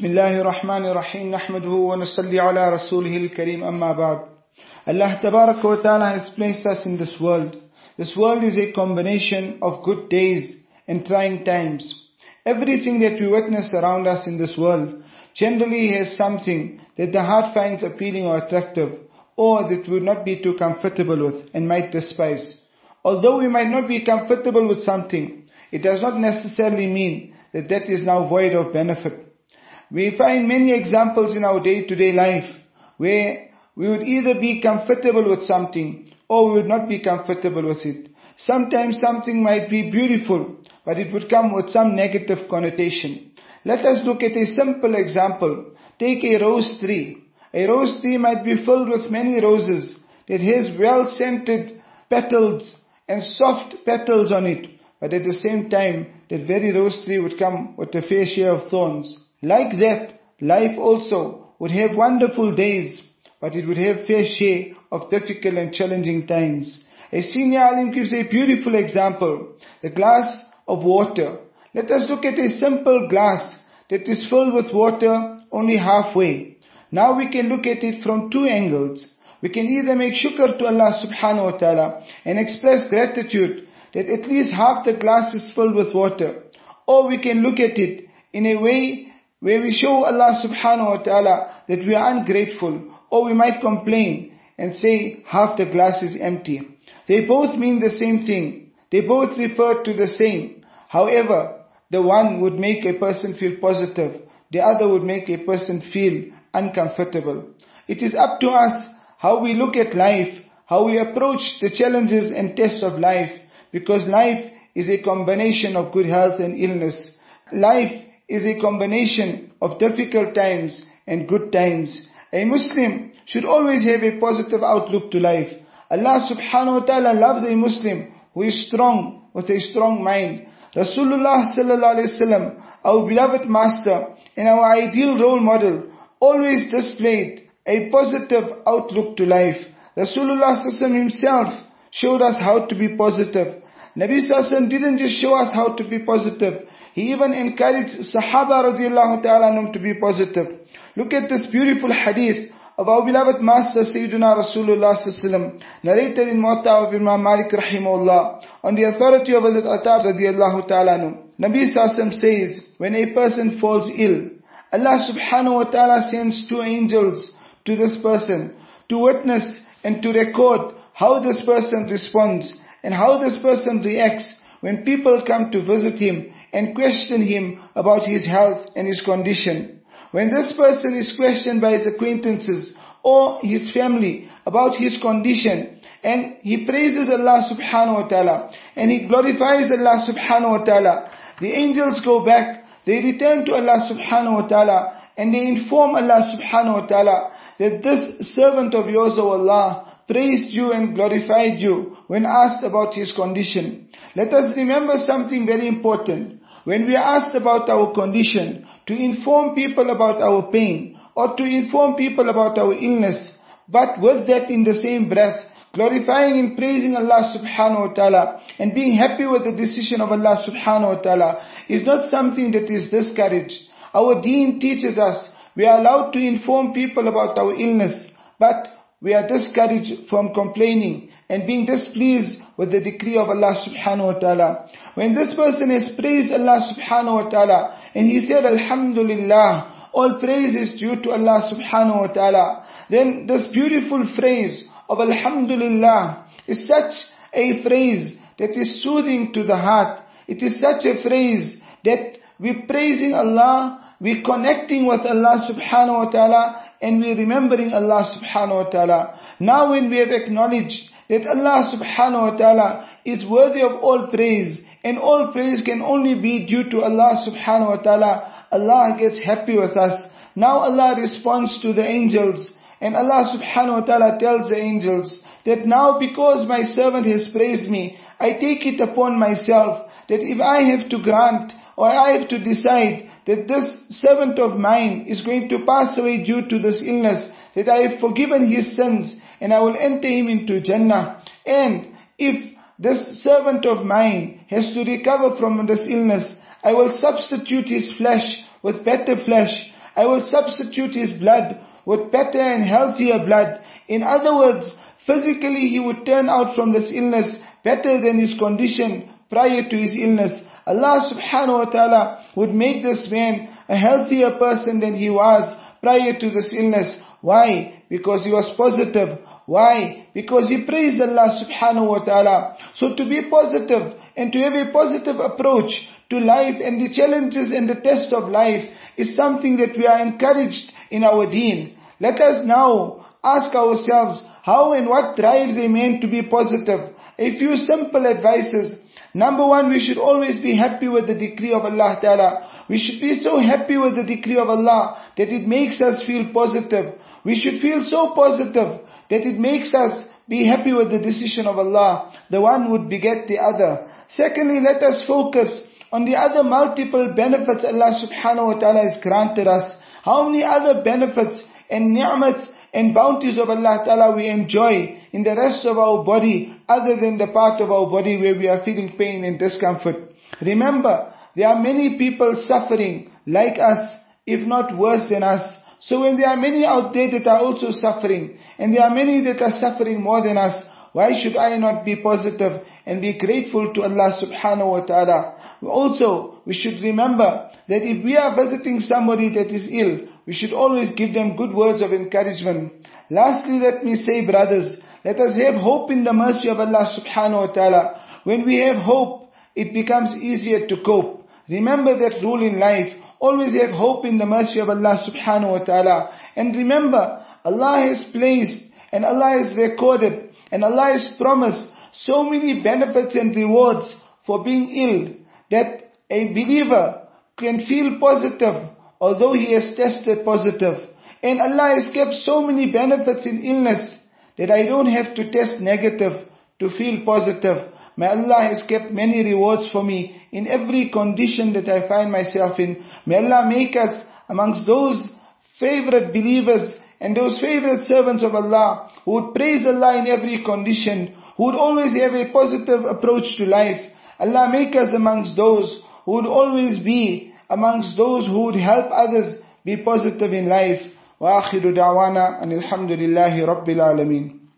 بسم الله الرحمن الرحيم نحمده ونصلي على رسوله الكريم أما بعد Allah Tabaraka wa Ta'ala has placed us in this world. This world is a combination of good days and trying times. Everything that we witness around us in this world generally has something that the heart finds appealing or attractive or that we would not be too comfortable with and might despise. Although we might not be comfortable with something, it does not necessarily mean that that is now void of benefit. We find many examples in our day-to-day life where we would either be comfortable with something or we would not be comfortable with it. Sometimes something might be beautiful, but it would come with some negative connotation. Let us look at a simple example. Take a rose tree. A rose tree might be filled with many roses. It has well-scented petals and soft petals on it. But at the same time, that very rose tree would come with a fair share of thorns. Like that, life also would have wonderful days, but it would have fair share of difficult and challenging times. A senior alim gives a beautiful example, the glass of water. Let us look at a simple glass that is filled with water only halfway. Now we can look at it from two angles. We can either make shukr to Allah subhanahu wa ta'ala and express gratitude that at least half the glass is filled with water. Or we can look at it in a way where we show Allah subhanahu wa ta'ala that we are ungrateful, or we might complain and say half the glass is empty. They both mean the same thing. They both refer to the same. However, the one would make a person feel positive, the other would make a person feel uncomfortable. It is up to us how we look at life, how we approach the challenges and tests of life, because life is a combination of good health and illness. Life is a combination of difficult times and good times. A Muslim should always have a positive outlook to life. Allah subhanahu wa ta'ala loves a Muslim who is strong with a strong mind. Rasulullah sallallahu alayhi wasallam, our beloved master and our ideal role model, always displayed a positive outlook to life. Rasulullah sallallahu himself showed us how to be positive. Nabi sallallahu didn't just show us how to be positive. He even encouraged Sahaba radiallahu ta'ala to be positive. Look at this beautiful hadith of our beloved Master Sayyidina Rasulullah sallallahu narrated in Muwatta of Imam Malik rahimahullah on the authority of Hazrat Atab radiallahu ta'ala Nabi sallallahu says, when a person falls ill, Allah subhanahu wa ta'ala sends two angels to this person to witness and to record how this person responds and how this person reacts when people come to visit him and question him about his health and his condition. When this person is questioned by his acquaintances or his family about his condition, and he praises Allah subhanahu wa ta'ala, and he glorifies Allah subhanahu wa ta'ala, the angels go back, they return to Allah subhanahu wa ta'ala, and they inform Allah subhanahu wa ta'ala that this servant of yours, O Allah, praised you and glorified you when asked about his condition. Let us remember something very important. When we are asked about our condition, to inform people about our pain, or to inform people about our illness, but with that in the same breath, glorifying and praising Allah subhanahu wa ta'ala, and being happy with the decision of Allah subhanahu wa ta'ala, is not something that is discouraged. Our deen teaches us, we are allowed to inform people about our illness, but we are discouraged from complaining and being displeased with the decree of Allah subhanahu wa ta'ala. When this person has praised Allah subhanahu wa ta'ala and he said Alhamdulillah, all praise is due to Allah subhanahu wa ta'ala, then this beautiful phrase of Alhamdulillah is such a phrase that is soothing to the heart. It is such a phrase that we're praising Allah, we're connecting with Allah subhanahu wa ta'ala and we're remembering Allah subhanahu wa ta'ala. Now when we have acknowledged that Allah subhanahu wa ta'ala is worthy of all praise and all praise can only be due to Allah subhanahu wa ta'ala, Allah gets happy with us. Now Allah responds to the angels and Allah subhanahu wa ta'ala tells the angels that now because my servant has praised me, I take it upon myself that if I have to grant or I have to decide that this servant of mine is going to pass away due to this illness, that I have forgiven his sins and I will enter him into Jannah. And if this servant of mine has to recover from this illness, I will substitute his flesh with better flesh. I will substitute his blood with better and healthier blood. In other words, physically he would turn out from this illness better than his condition prior to his illness. Allah subhanahu wa ta'ala would make this man a healthier person than he was prior to this illness. Why? Because he was positive. Why? Because he praised Allah subhanahu wa ta'ala. So to be positive and to have a positive approach to life and the challenges and the test of life is something that we are encouraged in our deen. Let us now ask ourselves how and what drives a man to be positive. A few simple advices. Number one, we should always be happy with the decree of Allah Ta'ala. We should be so happy with the decree of Allah that it makes us feel positive. We should feel so positive that it makes us be happy with the decision of Allah. The one would beget the other. Secondly, let us focus on the other multiple benefits Allah subhanahu wa ta'ala has granted us. How many other benefits and ni'mats and bounties of Allah ta'ala we enjoy in the rest of our body other than the part of our body where we are feeling pain and discomfort. Remember, there are many people suffering like us, if not worse than us. So when there are many out there that are also suffering, and there are many that are suffering more than us, why should I not be positive and be grateful to Allah subhanahu wa ta'ala? Also, we should remember that if we are visiting somebody that is ill, we should always give them good words of encouragement. Lastly, let me say brothers, let us have hope in the mercy of Allah subhanahu wa ta'ala. When we have hope, it becomes easier to cope. Remember that rule in life. Always have hope in the mercy of Allah subhanahu wa ta'ala. And remember, Allah has placed and Allah has recorded and Allah has promised so many benefits and rewards for being ill that a believer can feel positive although he has tested positive. And Allah has kept so many benefits in illness that I don't have to test negative to feel positive. May Allah has kept many rewards for me in every condition that I find myself in. May Allah make us amongst those favorite believers and those favorite servants of Allah who would praise Allah in every condition, who would always have a positive approach to life. Allah make us amongst those who would always be amongst those who would help others be positive in life. وآخر دعوانا أن الحمد لله رب العالمين